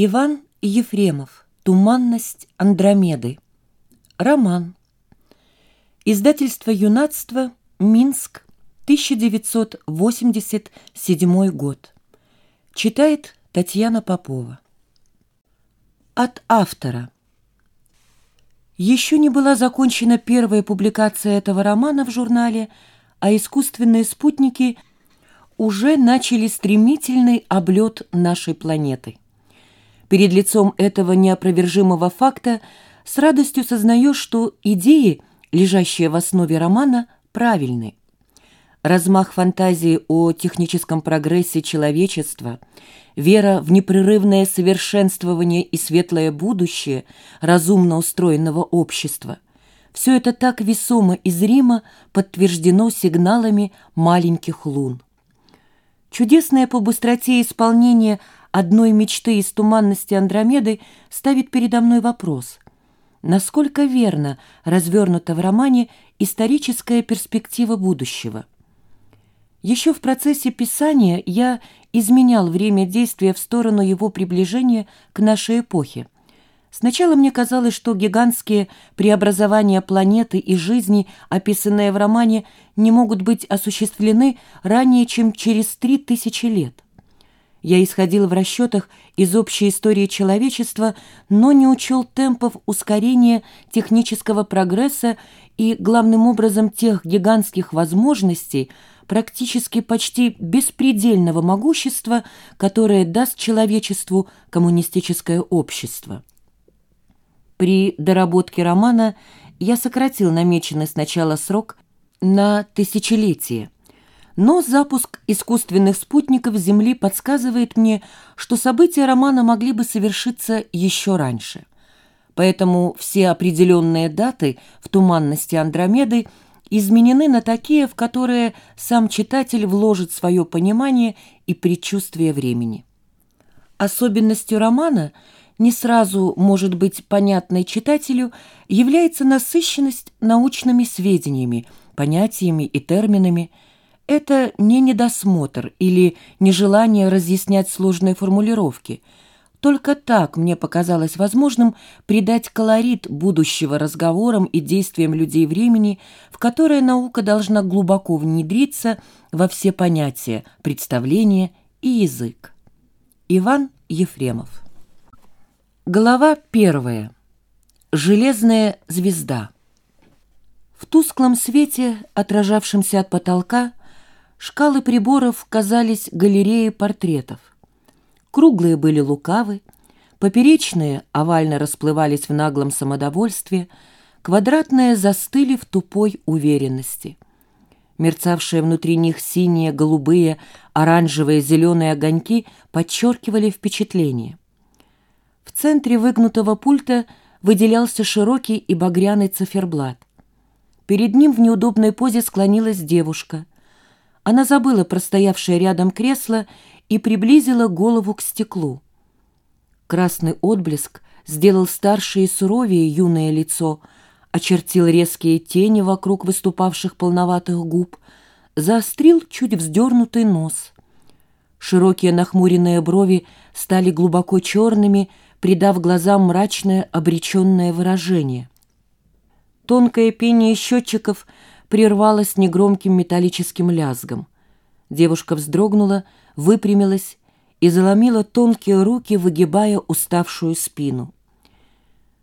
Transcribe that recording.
Иван Ефремов. Туманность Андромеды. Роман. Издательство «Юнацтво», Минск, 1987 год. Читает Татьяна Попова. От автора. Еще не была закончена первая публикация этого романа в журнале, а искусственные спутники уже начали стремительный облет нашей планеты. Перед лицом этого неопровержимого факта с радостью сознаешь, что идеи, лежащие в основе романа, правильны. Размах фантазии о техническом прогрессе человечества, вера в непрерывное совершенствование и светлое будущее разумно устроенного общества – все это так весомо и зримо подтверждено сигналами маленьких лун. Чудесное по быстроте исполнение – одной мечты из туманности Андромеды ставит передо мной вопрос. Насколько верно развернута в романе историческая перспектива будущего? Еще в процессе писания я изменял время действия в сторону его приближения к нашей эпохе. Сначала мне казалось, что гигантские преобразования планеты и жизни, описанные в романе, не могут быть осуществлены ранее, чем через три тысячи лет. Я исходил в расчетах из общей истории человечества, но не учел темпов ускорения технического прогресса и, главным образом, тех гигантских возможностей, практически почти беспредельного могущества, которое даст человечеству коммунистическое общество. При доработке романа я сократил намеченный сначала срок на тысячелетие – но запуск искусственных спутников Земли подсказывает мне, что события романа могли бы совершиться еще раньше. Поэтому все определенные даты в туманности Андромеды изменены на такие, в которые сам читатель вложит свое понимание и предчувствие времени. Особенностью романа не сразу может быть понятной читателю является насыщенность научными сведениями, понятиями и терминами – это не недосмотр или нежелание разъяснять сложные формулировки. Только так мне показалось возможным придать колорит будущего разговорам и действиям людей времени, в которое наука должна глубоко внедриться во все понятия, представления и язык. Иван Ефремов Глава первая. Железная звезда. В тусклом свете, отражавшемся от потолка, Шкалы приборов казались галереей портретов. Круглые были лукавы, поперечные овально расплывались в наглом самодовольстве, квадратные застыли в тупой уверенности. Мерцавшие внутри них синие, голубые, оранжевые, зеленые огоньки подчеркивали впечатление. В центре выгнутого пульта выделялся широкий и багряный циферблат. Перед ним в неудобной позе склонилась девушка — она забыла простоявшее рядом кресло и приблизила голову к стеклу. Красный отблеск сделал старшее и суровее юное лицо, очертил резкие тени вокруг выступавших полноватых губ, заострил чуть вздернутый нос. Широкие нахмуренные брови стали глубоко черными, придав глазам мрачное обреченное выражение. Тонкое пение счетчиков — прервалась негромким металлическим лязгом. Девушка вздрогнула, выпрямилась и заломила тонкие руки, выгибая уставшую спину.